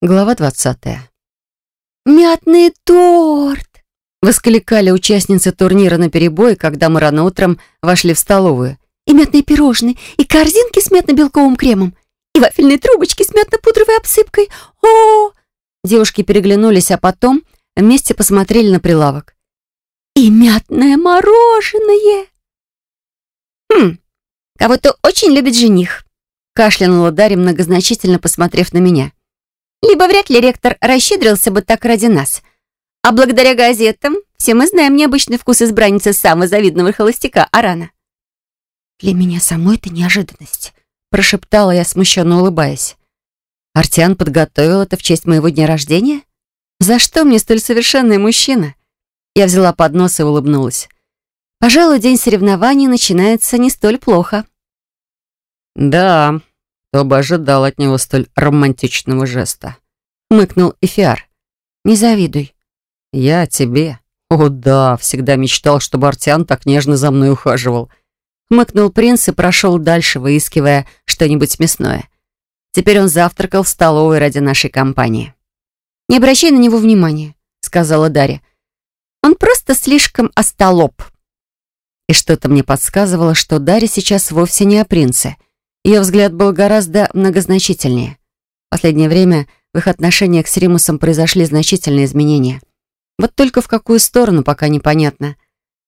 Глава двадцатая. «Мятный торт!» — воскликали участницы турнира на перебой, когда мы рано утром вошли в столовую. «И мятные пирожные, и корзинки с мятно-белковым кремом, и вафельные трубочки с мятно-пудровой обсыпкой. О, Девушки переглянулись, а потом вместе посмотрели на прилавок. «И мятное мороженое!» «Хм, кого-то очень любит жених», — кашлянула Дарья, многозначительно посмотрев на меня. «Либо вряд ли ректор расщедрился бы так ради нас. А благодаря газетам все мы знаем необычный вкус избранницы самого завидного холостяка Арана». «Для меня самой это неожиданность», — прошептала я, смущенно улыбаясь. «Артиан подготовил это в честь моего дня рождения? За что мне столь совершенный мужчина?» Я взяла поднос и улыбнулась. Пожалуй, день соревнований начинается не столь плохо. «Да, кто бы ожидал от него столь романтичного жеста?» — мыкнул Эфиар. «Не завидуй». «Я тебе. О да, всегда мечтал, чтобы Артиан так нежно за мной ухаживал». Хмыкнул принц и прошел дальше, выискивая что-нибудь мясное. Теперь он завтракал в столовой ради нашей компании. «Не обращай на него внимания», — сказала Дарья. «Он просто слишком остолоп». И что-то мне подсказывало, что Дарья сейчас вовсе не о принце. Ее взгляд был гораздо многозначительнее. В последнее время в их отношениях с Римусом произошли значительные изменения. Вот только в какую сторону, пока непонятно.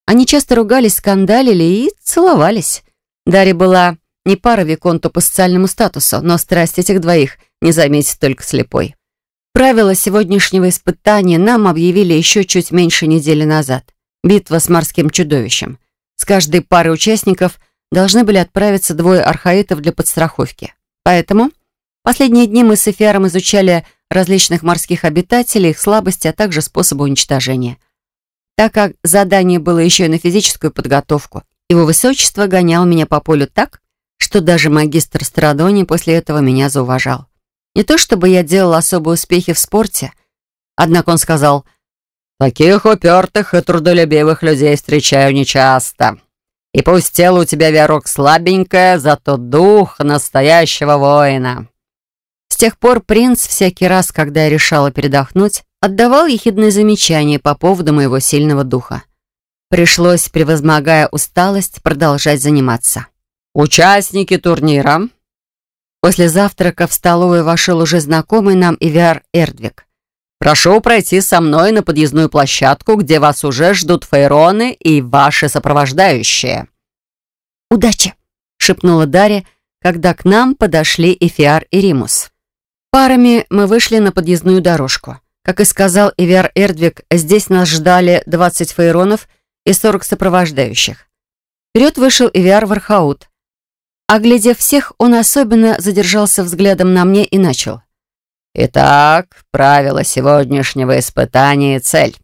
Они часто ругались, скандалили и целовались. Дарья была не пара Виконту по социальному статусу, но страсть этих двоих не заметит только слепой. Правила сегодняшнего испытания нам объявили еще чуть меньше недели назад. Битва с морским чудовищем. С каждой пары участников должны были отправиться двое архаитов для подстраховки. Поэтому последние дни мы с Эфиаром изучали различных морских обитателей, их слабости, а также способы уничтожения. Так как задание было еще и на физическую подготовку, его высочество гонял меня по полю так, что даже магистр Страдони после этого меня зауважал. Не то чтобы я делал особые успехи в спорте, однако он сказал – Таких упертых и трудолюбивых людей встречаю нечасто. И пусть тело у тебя, Верок, слабенькое, зато дух настоящего воина». С тех пор принц всякий раз, когда я решала передохнуть, отдавал ехидные замечания по поводу моего сильного духа. Пришлось, превозмогая усталость, продолжать заниматься. «Участники турнира». После завтрака в столовую вошел уже знакомый нам Ивиар Эрдвик. Прошу пройти со мной на подъездную площадку, где вас уже ждут фейроны и ваши сопровождающие». «Удачи!» — шепнула Дарья, когда к нам подошли Эфиар и Римус. Парами мы вышли на подъездную дорожку. Как и сказал Эвиар Эрдвик, здесь нас ждали 20 фейронов и 40 сопровождающих. Вперед вышел Эвиар Вархаут. Оглядев всех, он особенно задержался взглядом на мне и начал. Итак, правило сегодняшнего испытания и цель.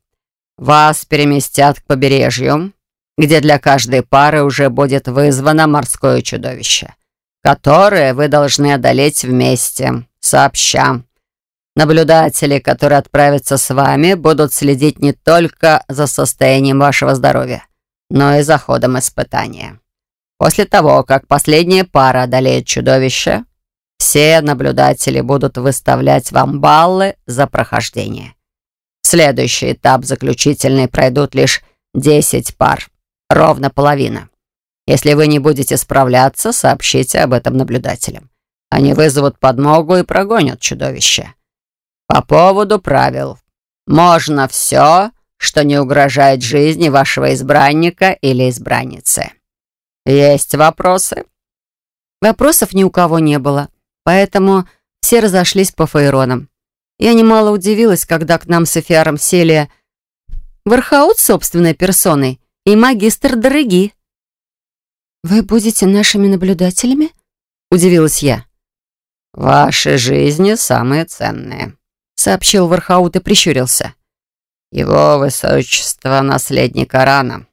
Вас переместят к побережью, где для каждой пары уже будет вызвано морское чудовище, которое вы должны одолеть вместе, сообща. Наблюдатели, которые отправятся с вами, будут следить не только за состоянием вашего здоровья, но и за ходом испытания. После того, как последняя пара одолеет чудовище, все наблюдатели будут выставлять вам баллы за прохождение. Следующий этап заключительный пройдут лишь 10 пар, ровно половина. Если вы не будете справляться, сообщите об этом наблюдателям. Они вызовут подмогу и прогонят чудовище. По поводу правил. Можно все, что не угрожает жизни вашего избранника или избранницы. Есть вопросы? Вопросов ни у кого не было поэтому все разошлись по фаеронам. Я немало удивилась, когда к нам с Эфиаром сели Вархаут собственной персоной и магистр Дороги. «Вы будете нашими наблюдателями?» — удивилась я. «Ваши жизни самые ценные», — сообщил Вархаут и прищурился. «Его высочество — наследник Арана.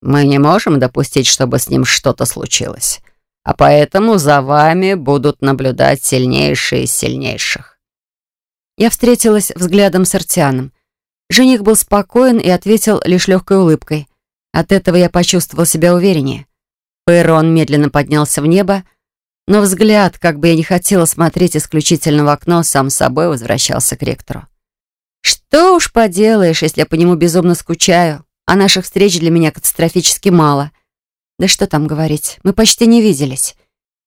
Мы не можем допустить, чтобы с ним что-то случилось а поэтому за вами будут наблюдать сильнейшие из сильнейших». Я встретилась взглядом с Артианом. Жених был спокоен и ответил лишь легкой улыбкой. От этого я почувствовала себя увереннее. Пейрон медленно поднялся в небо, Но взгляд, как бы я не хотела смотреть исключительно в окно, сам собой возвращался к ректору. Что уж поделаешь, если я по нему безумно скучаю, а наших встреч для меня катастрофически мало. Да что там говорить, мы почти не виделись.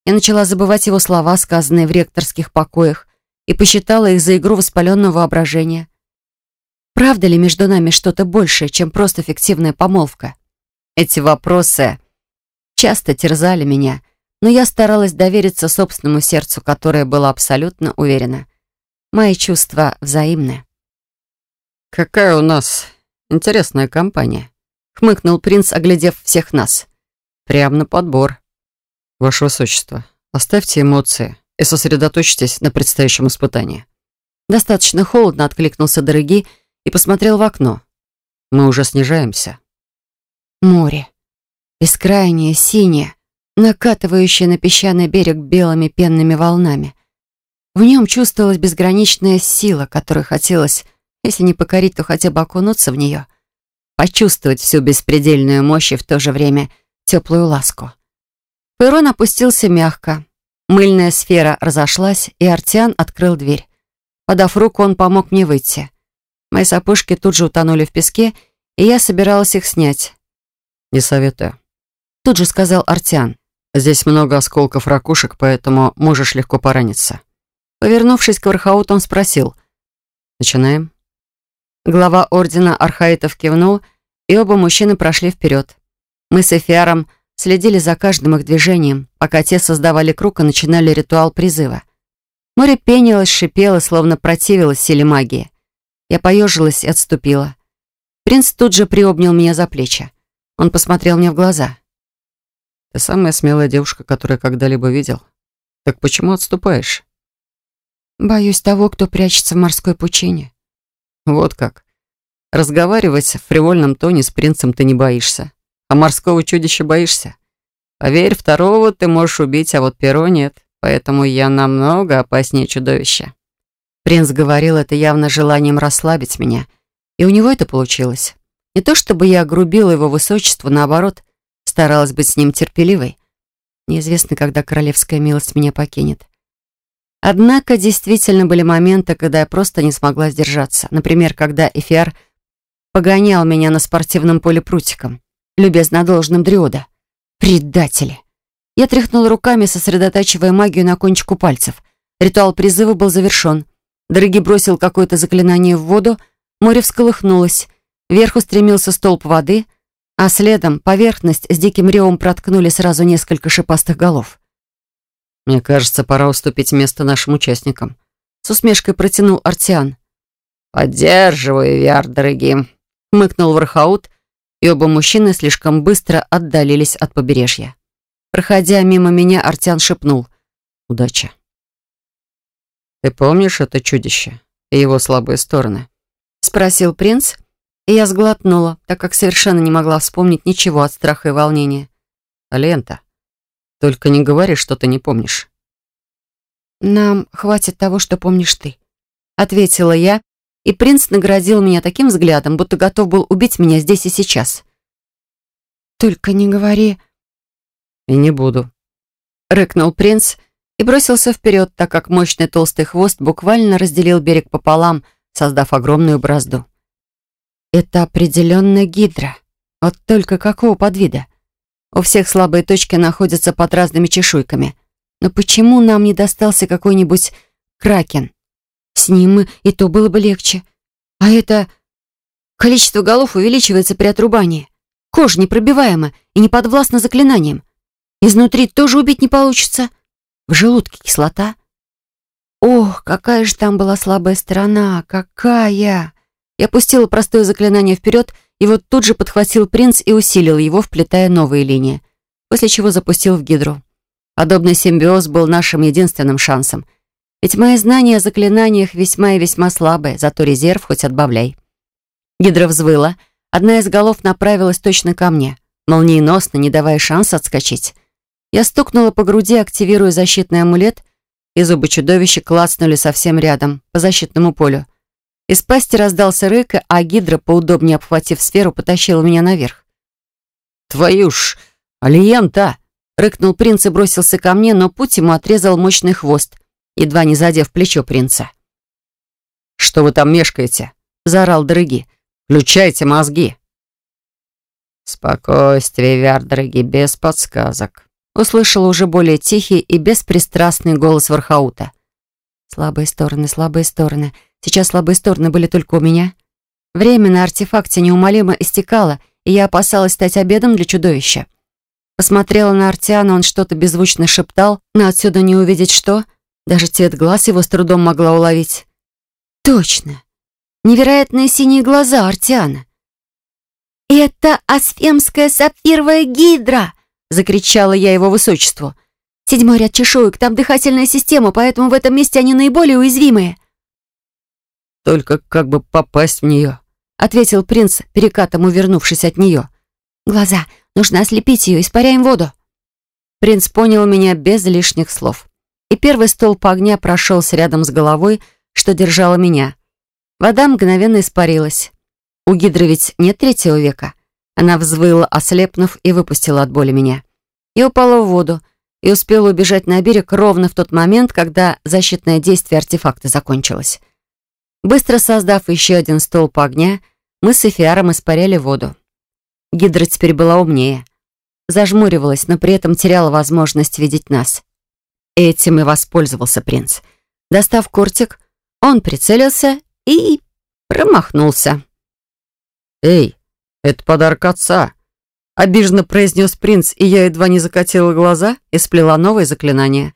Я начала забывать его слова, сказанные в ректорских покоях, и посчитала их за игру воспаленного воображения. Правда ли между нами что-то большее, чем просто фиктивная помолвка? Эти вопросы часто терзали меня, но я старалась довериться собственному сердцу, которое было абсолютно уверено. Мои чувства взаимны. «Какая у нас интересная компания», — хмыкнул принц, оглядев всех нас. «Прям на подбор. Ваше Высочество, оставьте эмоции и сосредоточьтесь на предстоящем испытании». Достаточно холодно откликнулся Дороги и посмотрел в окно. «Мы уже снижаемся». Море. Бескрайнее, синее, накатывающее на песчаный берег белыми пенными волнами. В нем чувствовалась безграничная сила, которую хотелось, если не покорить, то хотя бы окунуться в нее. Почувствовать всю беспредельную мощь и в то же время теплую ласку. Перрон опустился мягко. Мыльная сфера разошлась, и Артиан открыл дверь. Подав руку, он помог мне выйти. Мои сапожки тут же утонули в песке, и я собиралась их снять. «Не советую». Тут же сказал Артиан. «Здесь много осколков ракушек, поэтому можешь легко пораниться». Повернувшись к Вархауту, он спросил. «Начинаем?» Глава ордена Архаитов кивнул, и оба мужчины прошли вперед. Мы с Эфиаром следили за каждым их движением, пока те создавали круг и начинали ритуал призыва. Море пенилось, шипело, словно противилось силе магии. Я поежилась и отступила. Принц тут же приобнял меня за плечи. Он посмотрел мне в глаза. «Ты самая смелая девушка, которую когда-либо видел. Так почему отступаешь?» «Боюсь того, кто прячется в морской пучине». «Вот как. Разговаривать в фривольном тоне с принцем ты не боишься. А морского чудища боишься? Поверь, второго ты можешь убить, а вот перо нет. Поэтому я намного опаснее чудовища». Принц говорил это явно желанием расслабить меня. И у него это получилось. Не то чтобы я огрубила его высочество, наоборот, старалась быть с ним терпеливой. Неизвестно, когда королевская милость меня покинет. Однако действительно были моменты, когда я просто не смогла сдержаться. Например, когда Эфиар погонял меня на спортивном поле прутиком, любезно одолженным Дриода. Предатели! Я тряхнула руками, сосредотачивая магию на кончику пальцев. Ритуал призыва был завершен. Дороги бросил какое-то заклинание в воду, море всколыхнулось. Вверх устремился столб воды, а следом поверхность с диким ревом проткнули сразу несколько шипастых голов. «Мне кажется, пора уступить место нашим участникам», — с усмешкой протянул Артиан. «Поддерживаю, Виар, дорогие», — хмыкнул Вархаут, и оба мужчины слишком быстро отдалились от побережья. Проходя мимо меня, Артиан шепнул. «Удачи». «Ты помнишь это чудище и его слабые стороны?» — спросил принц, и я сглотнула, так как совершенно не могла вспомнить ничего от страха и волнения. «Лента, только не говори, что ты не помнишь». «Нам хватит того, что помнишь ты», — ответила я, и принц наградил меня таким взглядом, будто готов был убить меня здесь и сейчас. «Только не говори...» «И не буду», — рыкнул принц, — и бросился вперед, так как мощный толстый хвост буквально разделил берег пополам, создав огромную бразду. Это определенно гидра. Вот только какого подвида? У всех слабые точки находятся под разными чешуйками. Но почему нам не достался какой-нибудь кракен? С ним и то было бы легче. А это... Количество голов увеличивается при отрубании. Кожа непробиваема и не подвластна заклинаниям. Изнутри тоже убить не получится. В желудке кислота. Ох, какая же там была слабая сторона, какая! Я пустила простое заклинание вперед, и вот тут же подхватил принц и усилил его, вплетая новые линии, после чего запустил в гидру. Подобный симбиоз был нашим единственным шансом. Ведь мои знания о заклинаниях весьма и весьма слабые, зато резерв хоть отбавляй. Гидра взвыла, одна из голов направилась точно ко мне, молниеносно, не давая шанса отскочить. Я стукнула по груди, активируя защитный амулет, и зубы чудовища клацнули совсем рядом, по защитному полю. Из пасти раздался рык, а гидра, поудобнее обхватив сферу, потащила меня наверх. «Твою ж, Алиента!» Рыкнул принц и бросился ко мне, но путь ему отрезал мощный хвост, едва не задев плечо принца. «Что вы там мешкаете?» — заорал Дороги. «Включайте мозги!» «Спокойствие, Вяр, дороги, без подсказок», — услышал уже более тихий и беспристрастный голос Вархаута. «Слабые стороны, слабые стороны. Сейчас слабые стороны были только у меня. Время на артефакте неумолимо истекало, и я опасалась стать обедом для чудовища. Посмотрела на Артиана, он что-то беззвучно шептал, но отсюда не увидеть что. Даже цвет глаз его с трудом могла уловить. Точно. Невероятные синие глаза Артиана. «Это асфемская сапфировая гидра!» — закричала я его высочеству. «Седьмой ряд чешуек, там дыхательная система, поэтому в этом месте они наиболее уязвимые». «Только как бы попасть в нее», — ответил принц, перекатом увернувшись от нее. «Глаза, Нужно ослепить ее, испаряем воду». Принц понял меня без лишних слов. И первый столб огня прошелся рядом с головой, что держало меня. Вода мгновенно испарилась. У Гидры ведь нет третьего века. Она взвыла, ослепнув, и выпустила от боли меня. Я упала в воду и успела убежать на берег ровно в тот момент, когда защитное действие артефакта закончилось. Быстро создав еще один столб огня, мы с Эфиаром испаряли воду. Гидра теперь была умнее. Зажмуривалась, но при этом теряла возможность видеть нас. Этим и воспользовался принц. Достав кортик, он прицелился и промахнулся. «Эй, это подарок отца!» Обиженно произнес принц, и я едва не закатила глаза и сплела новое заклинание.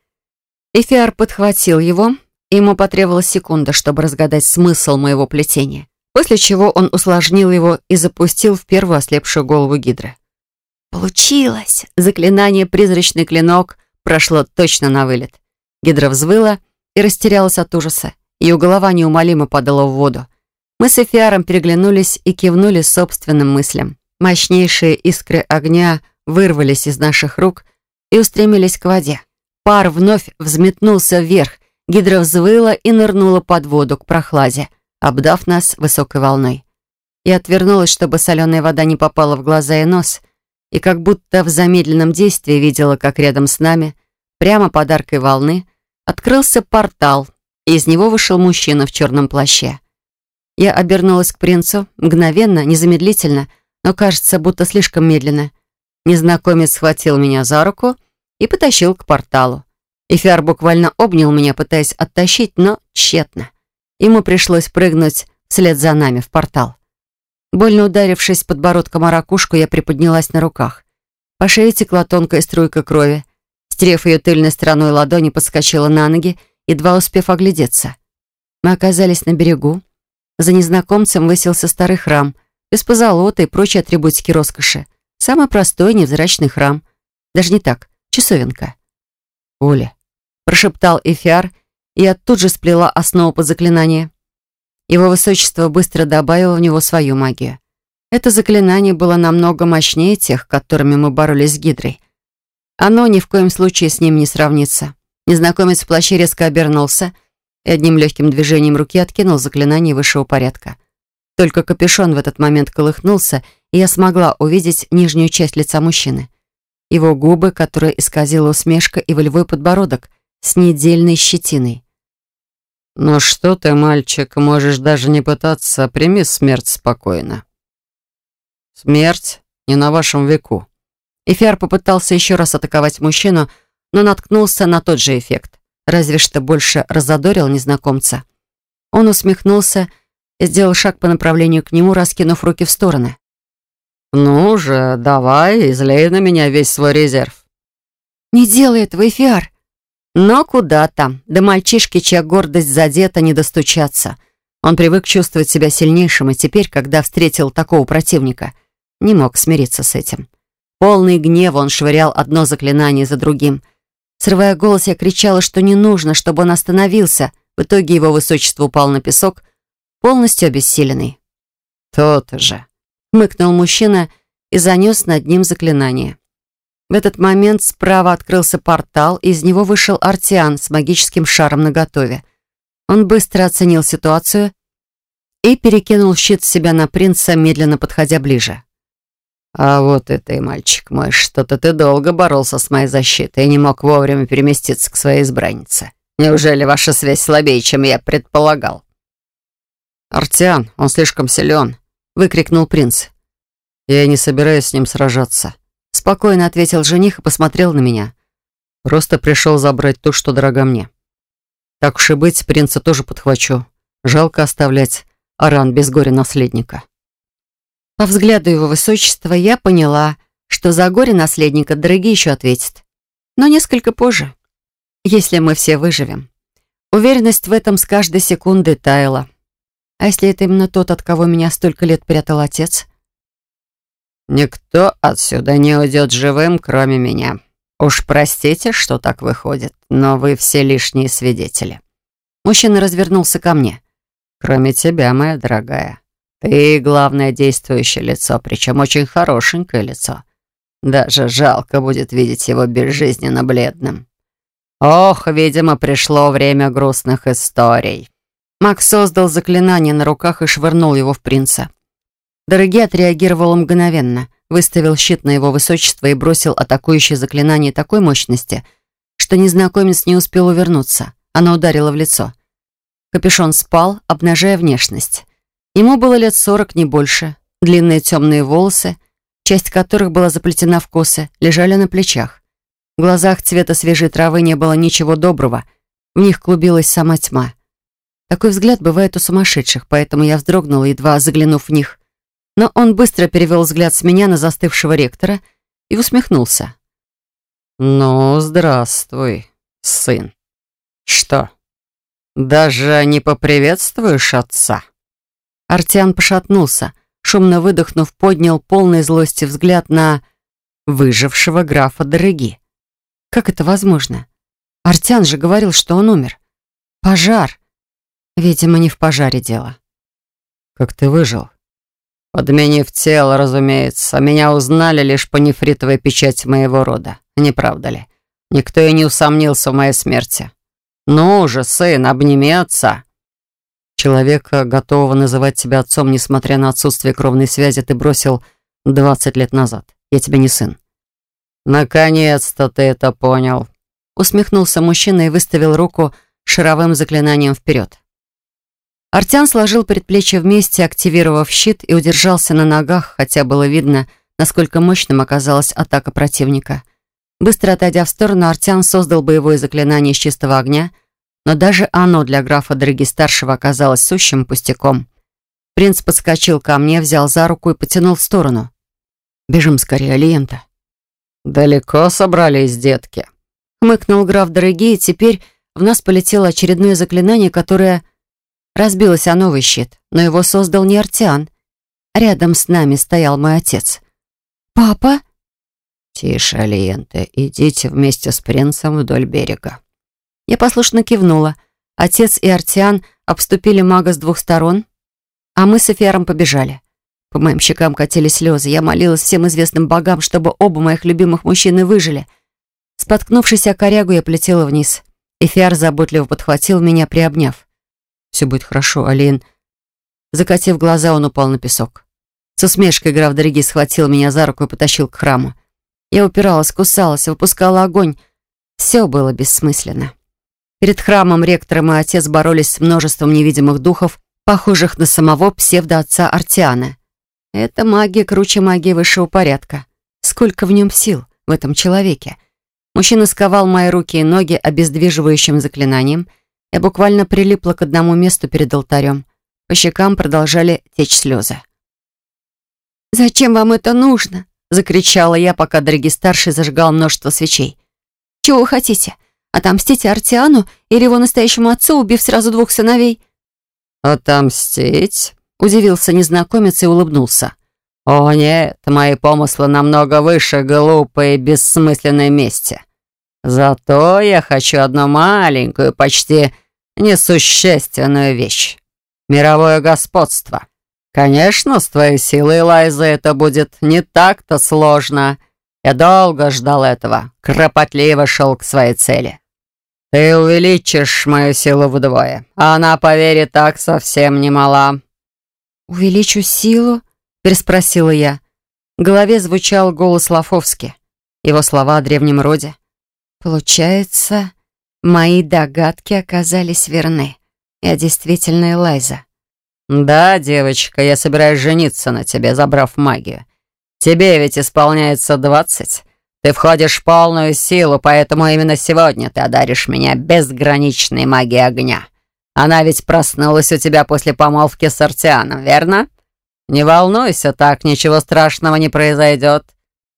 Эфиар подхватил его, и ему потребовалась секунда, чтобы разгадать смысл моего плетения после чего он усложнил его и запустил в первую ослепшую голову Гидры. Получилось! Заклинание «Призрачный клинок» прошло точно на вылет. Гидра взвыла и растерялась от ужаса. Ее голова неумолимо падала в воду. Мы с Эфиаром переглянулись и кивнули собственным мыслям. Мощнейшие искры огня вырвались из наших рук и устремились к воде. Пар вновь взметнулся вверх, гидра взвыла и нырнула под воду к прохладе обдав нас высокой волной. Я отвернулась, чтобы соленая вода не попала в глаза и нос, и как будто в замедленном действии видела, как рядом с нами, прямо под аркой волны, открылся портал, и из него вышел мужчина в черном плаще. Я обернулась к принцу, мгновенно, незамедлительно, но, кажется, будто слишком медленно. Незнакомец схватил меня за руку и потащил к порталу. Эфиар буквально обнял меня, пытаясь оттащить, но тщетно. Ему пришлось прыгнуть вслед за нами в портал. Больно ударившись подбородком о ракушку, я приподнялась на руках. По шее текла тонкая струйка крови. Стерев ее тыльной стороной ладони, подскочила на ноги, едва успев оглядеться. Мы оказались на берегу. За незнакомцем высился старый храм, без позолоты и прочей атрибутики роскоши. Самый простой невзрачный храм. Даже не так, часовенка. «Оля», — прошептал Эфиар я тут же сплела основу под заклинание. Его высочество быстро добавило в него свою магию. Это заклинание было намного мощнее тех, которыми мы боролись с Гидрой. Оно ни в коем случае с ним не сравнится. Незнакомец в плаще резко обернулся и одним легким движением руки откинул заклинание высшего порядка. Только капюшон в этот момент колыхнулся, и я смогла увидеть нижнюю часть лица мужчины. Его губы, которые исказила усмешка, и волевой подбородок с недельной щетиной. «Ну что ты, мальчик, можешь даже не пытаться, прими смерть спокойно». «Смерть не на вашем веку». Эфиар попытался еще раз атаковать мужчину, но наткнулся на тот же эффект, разве что больше разодорил незнакомца. Он усмехнулся и сделал шаг по направлению к нему, раскинув руки в стороны. «Ну же, давай, излей на меня весь свой резерв». «Не делай этого, Эфиар!» Но куда там? До мальчишки, чья гордость задета, не достучаться. Он привык чувствовать себя сильнейшим, и теперь, когда встретил такого противника, не мог смириться с этим. Полный гнева он швырял одно заклинание за другим. Срывая голос, я кричала, что не нужно, чтобы он остановился. В итоге его высочество упал на песок, полностью обессиленный. «То-то же!» — мыкнул мужчина и занес над ним заклинание. В этот момент справа открылся портал, и из него вышел Артиан с магическим шаром наготове. Он быстро оценил ситуацию и перекинул щит с себя на принца, медленно подходя ближе. «А вот и ты, мальчик мой, что-то ты долго боролся с моей защитой и не мог вовремя переместиться к своей избраннице. Неужели ваша связь слабее, чем я предполагал?» «Артиан, он слишком силен», — выкрикнул принц. «Я не собираюсь с ним сражаться», — спокойно ответил жених и посмотрел на меня. «Просто пришел забрать то, что дорого мне. Так уж и быть, принца тоже подхвачу. Жалко оставлять Аран без горя наследника». По взгляду его высочества я поняла, что за горе наследника дорогие еще ответит. Но несколько позже, если мы все выживем. Уверенность в этом с каждой секундой таяла. А если это именно тот, от кого меня столько лет прятал отец? «Никто отсюда не уйдет живым, кроме меня. Уж простите, что так выходит, но вы все лишние свидетели». Мужчина развернулся ко мне. «Кроме тебя, моя дорогая. Ты главное действующее лицо, причем очень хорошенькое лицо. Даже жалко будет видеть его безжизненно бледным. Ох, видимо, пришло время грустных историй. Макс создал заклинание на руках и швырнул его в принца. Дорогий отреагировал мгновенно, выставил щит на его высочество и бросил атакующее заклинание такой мощности, что незнакомец не успел увернуться. Оно ударило в лицо. Капюшон спал, обнажая внешность. Ему было лет сорок, не больше. Длинные темные волосы, часть которых была заплетена в косы, лежали на плечах. В глазах цвета свежей травы не было ничего доброго. В них клубилась сама тьма. Такой взгляд бывает у сумасшедших, поэтому я вздрогнула, едва заглянув в них. Но он быстро перевел взгляд с меня на застывшего ректора и усмехнулся. «Ну, здравствуй, сын. Что, даже не поприветствуешь отца?» Артиан пошатнулся, шумно выдохнув, поднял полный злости взгляд на выжившего графа Дороги. Как это возможно? Артиан же говорил, что он умер. Пожар. Видимо, не в пожаре дело. Как ты выжил? Подменив тело, разумеется. Меня узнали лишь по нефритовой печати моего рода. Не правда ли? Никто и не усомнился в моей смерти. Ну же, сын, обними отца. Человека, готового называть тебя отцом, несмотря на отсутствие кровной связи, ты бросил 20 лет назад. Я тебе не сын». «Наконец-то ты это понял», — усмехнулся мужчина и выставил руку шаровым заклинанием вперед. Артян сложил предплечья вместе, активировав щит, и удержался на ногах, хотя было видно, насколько мощным оказалась атака противника. Быстро отойдя в сторону, Артян создал боевое заклинание из чистого огня — но даже оно для графа Дороги-старшего оказалось сущим пустяком. Принц подскочил ко мне, взял за руку и потянул в сторону. «Бежим скорее, Алиента». «Далеко собрались, детки?» Хмыкнул граф Дороги, и теперь в нас полетело очередное заклинание, которое разбилось о новый щит, но его создал не Артиан. Рядом с нами стоял мой отец. «Папа?» «Тише, Алиента, идите вместе с принцем вдоль берега». Я послушно кивнула. Отец и Артиан обступили мага с двух сторон, а мы с Эфиаром побежали. По моим щекам катились слезы. Я молилась всем известным богам, чтобы оба моих любимых мужчины выжили. Споткнувшись о корягу, я полетела вниз. Эфиар заботливо подхватил меня, приобняв. «Все будет хорошо, Алин». Закатив глаза, он упал на песок. С усмешкой граф Дороги схватил меня за руку и потащил к храму. Я упиралась, кусалась, выпускала огонь. Все было бессмысленно. Перед храмом ректор и мой отец боролись с множеством невидимых духов, похожих на самого псевдоотца Артиана. Это магия круче магии высшего порядка. Сколько в нем сил, в этом человеке. Мужчина сковал мои руки и ноги обездвиживающим заклинанием. Я буквально прилипла к одному месту перед алтарем. По щекам продолжали течь слезы. «Зачем вам это нужно?» — закричала я, пока Дороги-старший зажигал множество свечей. «Чего вы хотите? Отомстить Артиану или его настоящему отцу, убив сразу двух сыновей?» «Отомстить?» — удивился незнакомец и улыбнулся. «О нет, мои помыслы намного выше глупой и бессмысленной мести. Зато я хочу одну маленькую, почти несущественную вещь. Мировое господство. Конечно, с твоей силой, Лайза, это будет не так-то сложно». Я долго ждал этого, кропотливо шел к своей цели. Ты увеличишь мою силу вдвое, а она, поверь, так совсем не мала». «Увеличу силу?» — переспросила я. В голове звучал голос Лафовски. Его слова о древнем роде. Получается, мои догадки оказались верны. Я действительно Элайза. «Да, девочка, я собираюсь жениться на тебе, забрав магию. Тебе ведь исполняется двадцать. Ты входишь в полную силу, поэтому именно сегодня ты одаришь меня безграничной магией огня. Она ведь проснулась у тебя после помолвки с Артианом, верно? Не волнуйся так, ничего страшного не произойдет.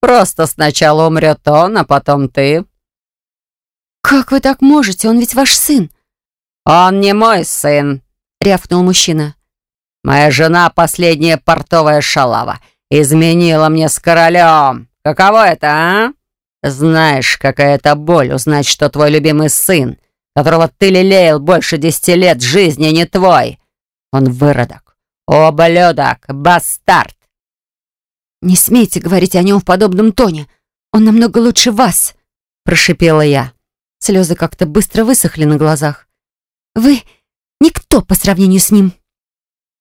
Просто сначала умрет он, а потом ты». «Как вы так можете? Он ведь ваш сын». «Он не мой сын», — рявкнул мужчина. «Моя жена — последняя портовая шалава. Изменила мне с королем. Каково это, а? Знаешь, какая это боль узнать, что твой любимый сын, которого ты лелеял больше десяти лет жизни, не твой. Он выродок, ублюдок, бастард. «Не смейте говорить о нем в подобном тоне. Он намного лучше вас», — прошипела я. Слезы как-то быстро высохли на глазах. «Вы никто по сравнению с ним».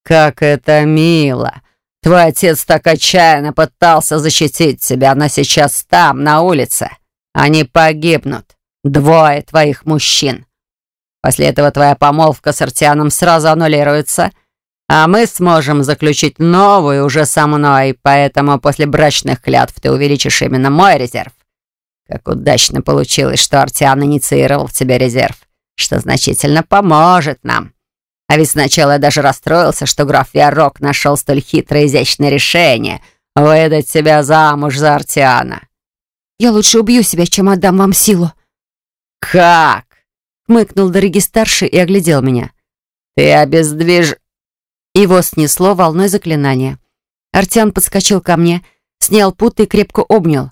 «Как это мило! Твой отец так отчаянно пытался защитить тебя, но сейчас там, на улице. Они погибнут. Двое твоих мужчин. После этого твоя помолвка с Артианом сразу аннулируется, а мы сможем заключить новую уже со мной, поэтому после брачных клятв ты увеличишь именно мой резерв. Как удачно получилось, что Артиан инициировал в тебе резерв, что значительно поможет нам. А ведь сначала я даже расстроился, что граф Виарок нашел столь хитрое изящное решение выдать себя замуж за Артиана. «Я лучше убью себя, чем отдам вам силу». «Как?» — хмыкнул Дороги-старший и оглядел меня. «Ты обездвиж...» Его снесло волной заклинания. Артян подскочил ко мне, снял путы и крепко обнял.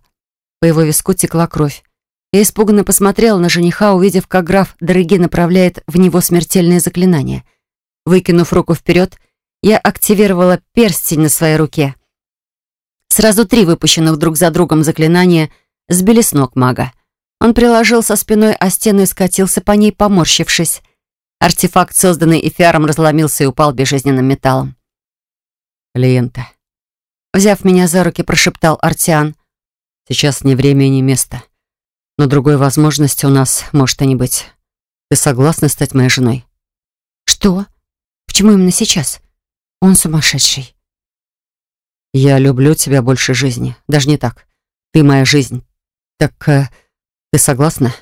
По его виску текла кровь. Я испуганно посмотрела на жениха, увидев, как граф Дороги направляет в него смертельное заклинание. Выкинув руку вперед, я активировала перстень на своей руке. Сразу три выпущенных друг за другом заклинания сбили с ног мага. Он приложил со спиной о стену и скатился по ней, поморщившись. Артефакт, созданный эфиаром, разломился и упал безжизненным металлом. «Лента». Взяв меня за руки, прошептал Артиан. «Сейчас не время и не место. Но другой возможности у нас может и не быть. Ты согласна стать моей женой?» «Что? Почему именно сейчас? Он сумасшедший». «Я люблю тебя больше жизни. Даже не так. Ты моя жизнь. Так э, ты согласна?»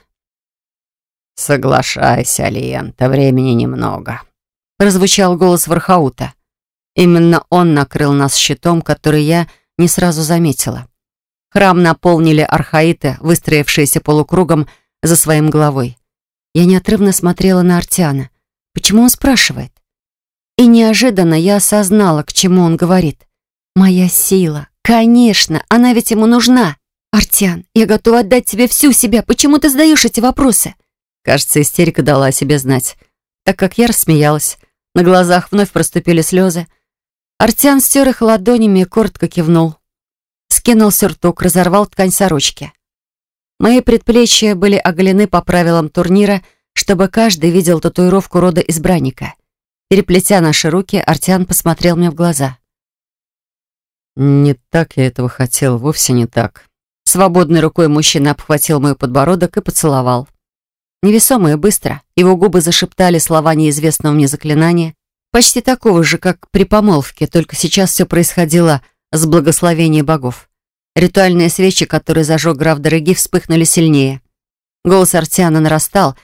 «Соглашайся, Лиента, времени немного», — прозвучал голос Вархаута. Именно он накрыл нас щитом, который я не сразу заметила. Храм наполнили архаиты, выстроившиеся полукругом за своим головой. Я неотрывно смотрела на Артиана. Почему он спрашивает? И неожиданно я осознала, к чему он говорит. «Моя сила. Конечно, она ведь ему нужна. Артиан, я готова отдать тебе всю себя. Почему ты задаешь эти вопросы?» Кажется, истерика дала о себе знать, так как я рассмеялась. На глазах вновь проступили слезы. Артян стер их ладонями и коротко кивнул. Скинул сюртук, разорвал ткань сорочки. Мои предплечья были оголены по правилам турнира, чтобы каждый видел татуировку рода избранника. Переплетя наши руки, Артян посмотрел мне в глаза. «Не так я этого хотел, вовсе не так». Свободной рукой мужчина обхватил мой подбородок и поцеловал. Невесомо и быстро его губы зашептали слова неизвестного мне заклинания, почти такого же, как при помолвке, только сейчас все происходило с благословения богов. Ритуальные свечи, которые зажег граф Дороги, вспыхнули сильнее. Голос Артиана нарастал,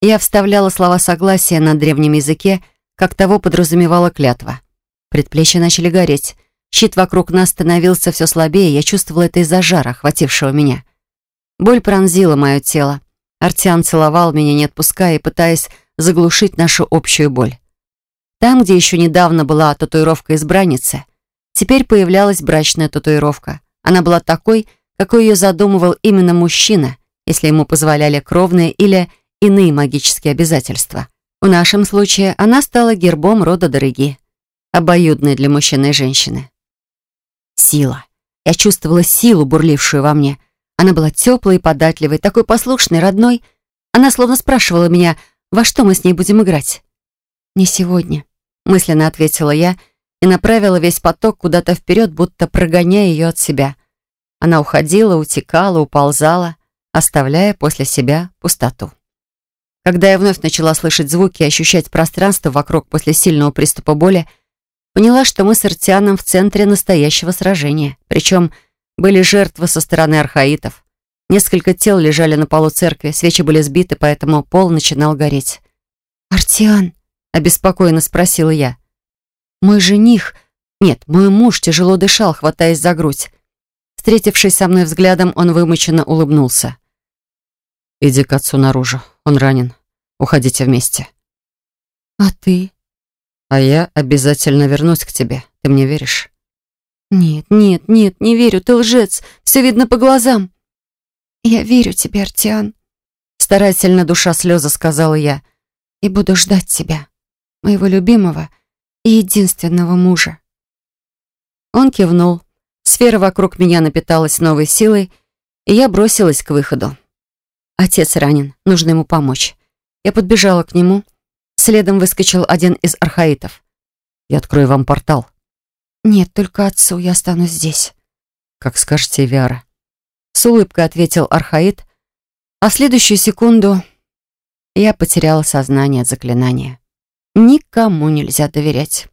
и я вставляла слова согласия на древнем языке, как того подразумевала клятва. Предплечья начали гореть. Щит вокруг нас становился все слабее, я чувствовала это из-за жара, охватившего меня. Боль пронзила мое тело. Артиан целовал меня, не отпуская и пытаясь заглушить нашу общую боль. Там, где еще недавно была татуировка избранницы, теперь появлялась брачная татуировка. Она была такой, какой ее задумывал именно мужчина, если ему позволяли кровные или иные магические обязательства. В нашем случае она стала гербом рода Дороги, обоюдной для мужчины и женщины. Сила. Я чувствовала силу, бурлившую во мне — она была теплой и податливой, такой послушной, родной. Она словно спрашивала меня, во что мы с ней будем играть. «Не сегодня», — мысленно ответила я и направила весь поток куда-то вперед, будто прогоняя ее от себя. Она уходила, утекала, уползала, оставляя после себя пустоту. Когда я вновь начала слышать звуки и ощущать пространство вокруг после сильного приступа боли, поняла, что мы с Артианом в центре настоящего сражения. Причем были жертвы со стороны архаитов. Несколько тел лежали на полу церкви, свечи были сбиты, поэтому пол начинал гореть. «Артиан?» — обеспокоенно спросила я. Мой жених... Нет, мой муж тяжело дышал, хватаясь за грудь. Встретившись со мной взглядом, он вымученно улыбнулся. «Иди к отцу наружу. Он ранен. Уходите вместе». «А ты?» «А я обязательно вернусь к тебе. Ты мне веришь?» «Нет, нет, нет, не верю. Ты лжец. Все видно по глазам». «Я верю тебе, Артиан», — старательно душа слезы сказала я. «И буду ждать тебя, моего любимого и единственного мужа». Он кивнул. Сфера вокруг меня напиталась новой силой, и я бросилась к выходу. Отец ранен, нужно ему помочь. Я подбежала к нему. Следом выскочил один из архаитов. «Я открою вам портал». «Нет, только отцу, я останусь здесь». «Как скажете, Виара». С улыбкой ответил архаит, а в следующую секунду я потеряла сознание от заклинания. Никому нельзя доверять.